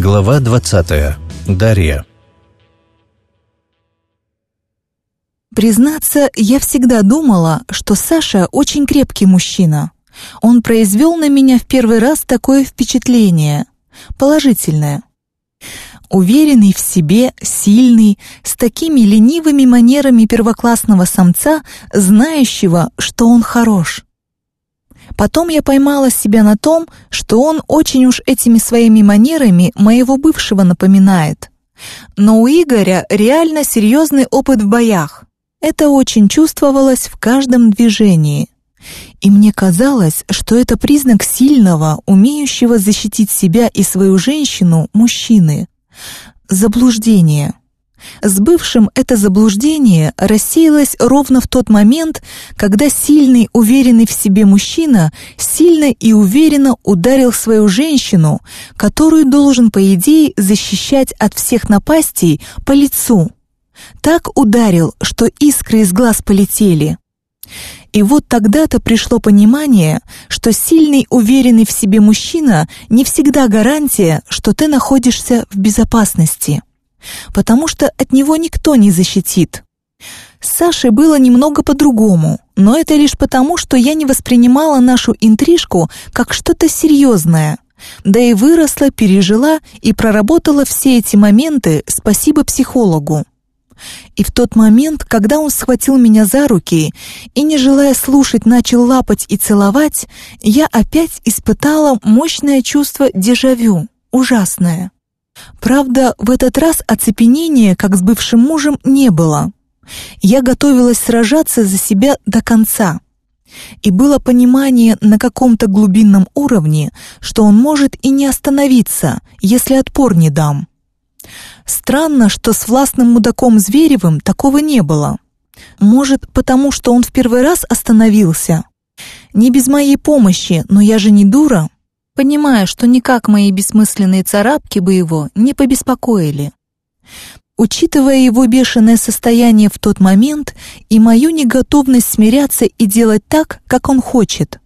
Глава 20. Дарья. Признаться, я всегда думала, что Саша очень крепкий мужчина. Он произвел на меня в первый раз такое впечатление. Положительное. Уверенный в себе, сильный, с такими ленивыми манерами первоклассного самца, знающего, что он хорош. Потом я поймала себя на том, что он очень уж этими своими манерами моего бывшего напоминает. Но у Игоря реально серьезный опыт в боях. Это очень чувствовалось в каждом движении. И мне казалось, что это признак сильного, умеющего защитить себя и свою женщину, мужчины. Заблуждение. С бывшим это заблуждение рассеялось ровно в тот момент, когда сильный, уверенный в себе мужчина сильно и уверенно ударил свою женщину, которую должен, по идее, защищать от всех напастей по лицу. Так ударил, что искры из глаз полетели. И вот тогда-то пришло понимание, что сильный, уверенный в себе мужчина не всегда гарантия, что ты находишься в безопасности потому что от него никто не защитит. С Сашей было немного по-другому, но это лишь потому, что я не воспринимала нашу интрижку как что-то серьезное. Да и выросла, пережила и проработала все эти моменты, спасибо психологу. И в тот момент, когда он схватил меня за руки и, не желая слушать, начал лапать и целовать, я опять испытала мощное чувство дежавю, ужасное. Правда, в этот раз оцепенения, как с бывшим мужем, не было. Я готовилась сражаться за себя до конца. И было понимание на каком-то глубинном уровне, что он может и не остановиться, если отпор не дам. Странно, что с властным мудаком Зверевым такого не было. Может, потому что он в первый раз остановился? Не без моей помощи, но я же не дура понимая, что никак мои бессмысленные царапки бы его не побеспокоили. Учитывая его бешеное состояние в тот момент и мою неготовность смиряться и делать так, как он хочет.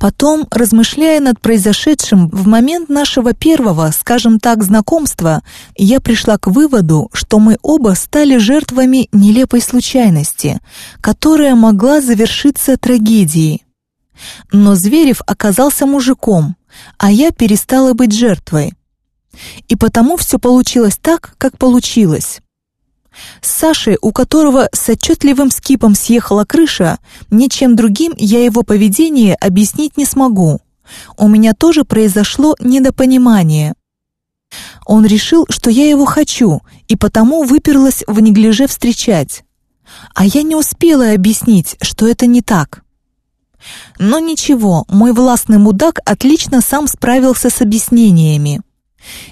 Потом, размышляя над произошедшим в момент нашего первого, скажем так, знакомства, я пришла к выводу, что мы оба стали жертвами нелепой случайности, которая могла завершиться трагедией. Но Зверев оказался мужиком, а я перестала быть жертвой. И потому все получилось так, как получилось. С Сашей, у которого с отчетливым скипом съехала крыша, ничем другим я его поведение объяснить не смогу. У меня тоже произошло недопонимание. Он решил, что я его хочу, и потому выперлась в неглиже встречать. А я не успела объяснить, что это не так. Но ничего, мой властный мудак отлично сам справился с объяснениями.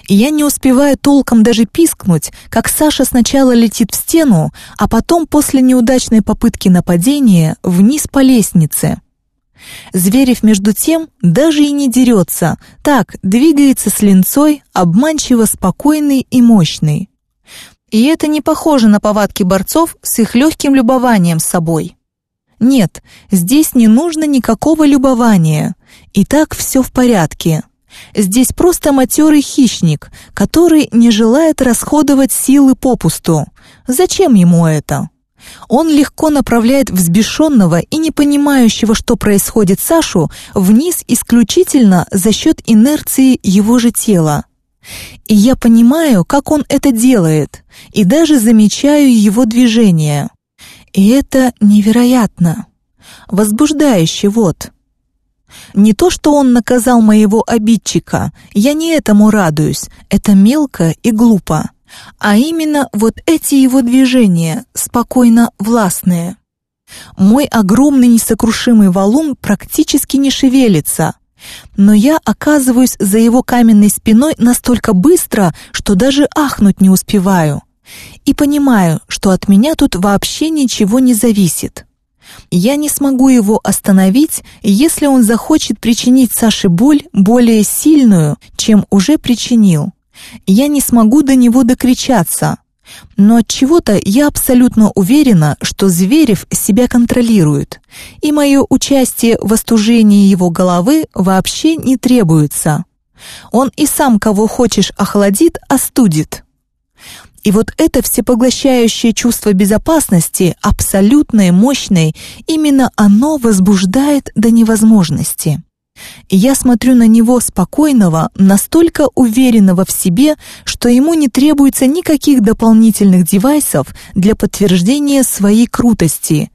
Я не успеваю толком даже пискнуть, как Саша сначала летит в стену, а потом после неудачной попытки нападения вниз по лестнице. Зверев между тем даже и не дерется, так двигается с линцой, обманчиво спокойный и мощный. И это не похоже на повадки борцов с их легким любованием собой. Нет, здесь не нужно никакого любования. И так все в порядке. Здесь просто матерый хищник, который не желает расходовать силы попусту. Зачем ему это? Он легко направляет взбешенного и не понимающего, что происходит Сашу, вниз исключительно за счет инерции его же тела. И я понимаю, как он это делает, и даже замечаю его движения. И это невероятно. Возбуждающе вот. Не то, что он наказал моего обидчика, я не этому радуюсь, это мелко и глупо. А именно вот эти его движения, спокойно властные. Мой огромный несокрушимый валун практически не шевелится, но я оказываюсь за его каменной спиной настолько быстро, что даже ахнуть не успеваю и понимаю, что от меня тут вообще ничего не зависит. Я не смогу его остановить, если он захочет причинить Саше боль более сильную, чем уже причинил. Я не смогу до него докричаться. Но от чего-то я абсолютно уверена, что Зверев себя контролирует, и мое участие в остужении его головы вообще не требуется. Он и сам, кого хочешь, охладит, остудит. И вот это всепоглощающее чувство безопасности, абсолютное, мощное, именно оно возбуждает до невозможности. Я смотрю на него спокойного, настолько уверенного в себе, что ему не требуется никаких дополнительных девайсов для подтверждения своей крутости.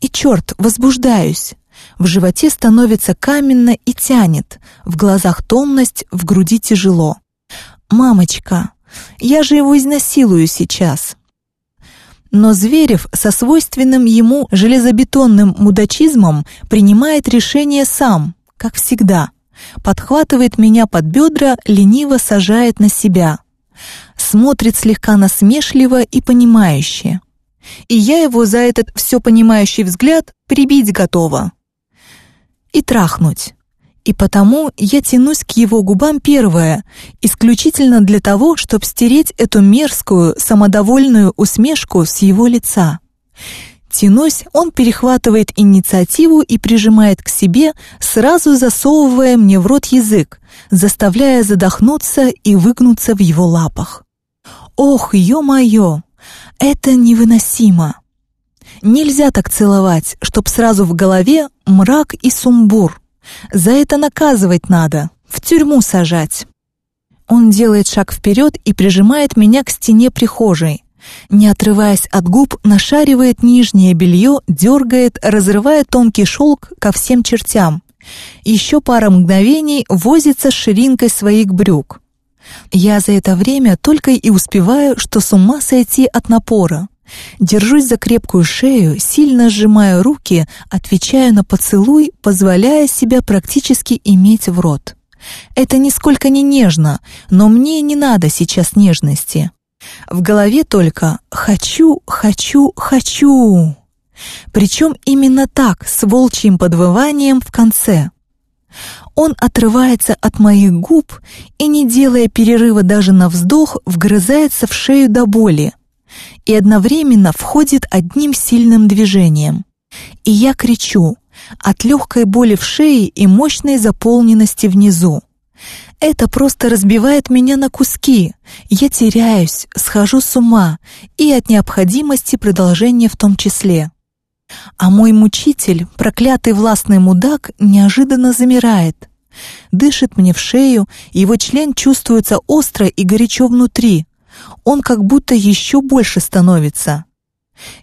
И черт, возбуждаюсь. В животе становится каменно и тянет, в глазах томность, в груди тяжело. «Мамочка, я же его изнасилую сейчас». Но Зверев со свойственным ему железобетонным мудачизмом принимает решение сам, как всегда. Подхватывает меня под бедра, лениво сажает на себя. Смотрит слегка насмешливо и понимающе. И я его за этот все понимающий взгляд прибить готова и трахнуть. И потому я тянусь к его губам первое, исключительно для того, чтобы стереть эту мерзкую, самодовольную усмешку с его лица. Тянусь, он перехватывает инициативу и прижимает к себе, сразу засовывая мне в рот язык, заставляя задохнуться и выгнуться в его лапах. Ох, ё-моё, это невыносимо. Нельзя так целовать, чтоб сразу в голове мрак и сумбур. За это наказывать надо, в тюрьму сажать. Он делает шаг вперед и прижимает меня к стене прихожей. Не отрываясь от губ, нашаривает нижнее белье, дергает, разрывая тонкий шелк ко всем чертям. Еще пара мгновений возится с ширинкой своих брюк. Я за это время только и успеваю, что с ума сойти от напора. Держусь за крепкую шею, сильно сжимаю руки, отвечаю на поцелуй, позволяя себя практически иметь в рот. Это нисколько не нежно, но мне не надо сейчас нежности. В голове только «хочу, хочу, хочу». Причем именно так, с волчьим подвыванием в конце. Он отрывается от моих губ и, не делая перерыва даже на вздох, вгрызается в шею до боли и одновременно входит одним сильным движением. И я кричу от легкой боли в шее и мощной заполненности внизу. Это просто разбивает меня на куски. Я теряюсь, схожу с ума и от необходимости продолжения в том числе. А мой мучитель, проклятый властный мудак, неожиданно замирает. Дышит мне в шею, его член чувствуется остро и горячо внутри. Он как будто еще больше становится.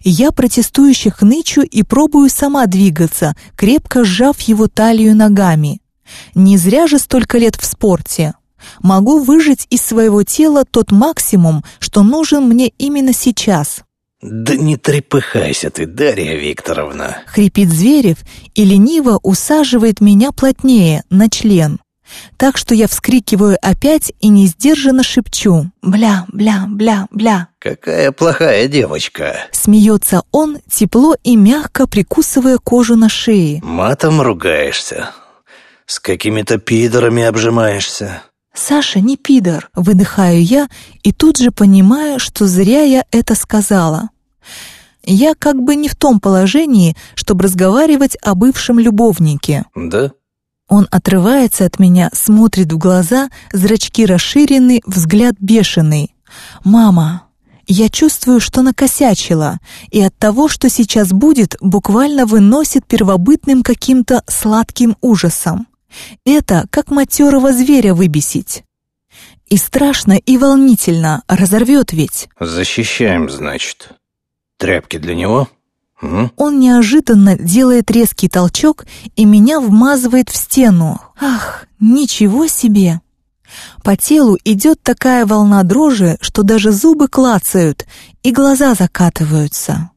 Я протестующе хнычу и пробую сама двигаться, крепко сжав его талию ногами. Не зря же столько лет в спорте. Могу выжать из своего тела тот максимум, что нужен мне именно сейчас. «Да не трепыхайся ты, Дарья Викторовна!» — хрипит Зверев и лениво усаживает меня плотнее, на член. Так что я вскрикиваю опять и несдержанно шепчу «Бля, бля, бля, бля». «Какая плохая девочка!» Смеется он, тепло и мягко прикусывая кожу на шее. «Матом ругаешься? С какими-то пидорами обжимаешься. «Саша не пидор», — выдыхаю я и тут же понимаю, что зря я это сказала. Я как бы не в том положении, чтобы разговаривать о бывшем любовнике. «Да?» Он отрывается от меня, смотрит в глаза, зрачки расширены, взгляд бешеный. «Мама, я чувствую, что накосячила, и от того, что сейчас будет, буквально выносит первобытным каким-то сладким ужасом. Это как матерого зверя выбесить. И страшно, и волнительно, разорвет ведь. Защищаем, значит. Тряпки для него? Угу. Он неожиданно делает резкий толчок и меня вмазывает в стену. Ах, ничего себе! По телу идет такая волна дрожи, что даже зубы клацают и глаза закатываются.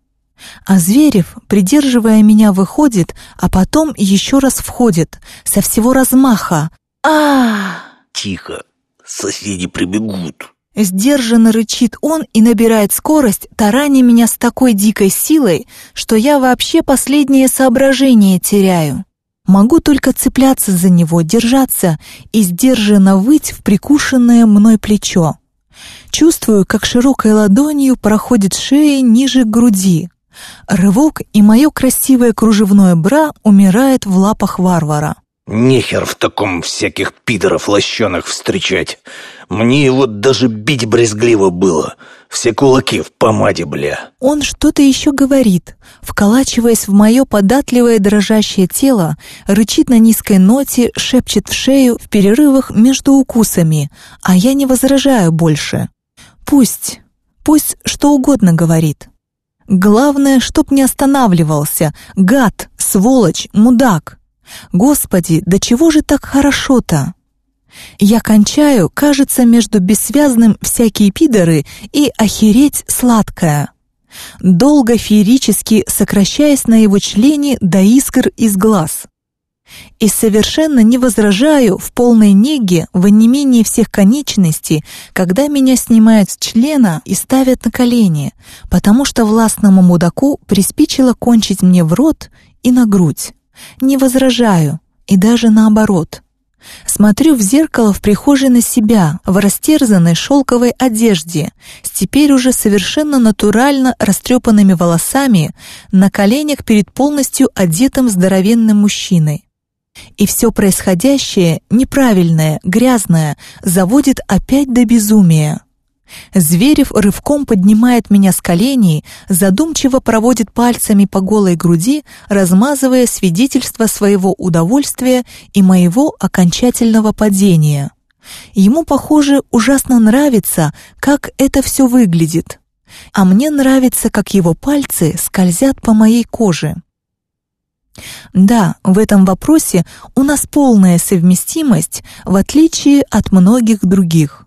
А Зверев, придерживая меня, выходит, а потом еще раз входит, со всего размаха. а Тихо, соседи прибегут. Сдержанно рычит он и набирает скорость, тараня меня с такой дикой силой, что я вообще последнее соображение теряю. Могу только цепляться за него, держаться и сдержанно выть в прикушенное мной плечо. Чувствую, как широкой ладонью проходит шея ниже груди, Рывок, и мое красивое кружевное бра умирает в лапах варвара. Нехер в таком всяких пидоров лощеных встречать. Мне его даже бить брезгливо было. Все кулаки в помаде, бля. Он что-то еще говорит, вколачиваясь в мое податливое дрожащее тело, рычит на низкой ноте, шепчет в шею в перерывах между укусами, а я не возражаю больше. Пусть, пусть что угодно говорит. Главное, чтоб не останавливался. Гад, сволочь, мудак. Господи, да чего же так хорошо-то? Я кончаю, кажется, между бессвязным «всякие пидоры» и «охереть сладкое». Долго феерически сокращаясь на его члене до искр из глаз. И совершенно не возражаю в полной неге, в онемении всех конечностей, когда меня снимают с члена и ставят на колени, потому что властному мудаку приспичило кончить мне в рот и на грудь. Не возражаю, и даже наоборот. Смотрю в зеркало в прихожей на себя, в растерзанной шелковой одежде, с теперь уже совершенно натурально растрепанными волосами, на коленях перед полностью одетым здоровенным мужчиной. И все происходящее, неправильное, грязное, заводит опять до безумия. Зверев рывком поднимает меня с коленей, задумчиво проводит пальцами по голой груди, размазывая свидетельство своего удовольствия и моего окончательного падения. Ему, похоже, ужасно нравится, как это все выглядит. А мне нравится, как его пальцы скользят по моей коже. Да, в этом вопросе у нас полная совместимость, в отличие от многих других.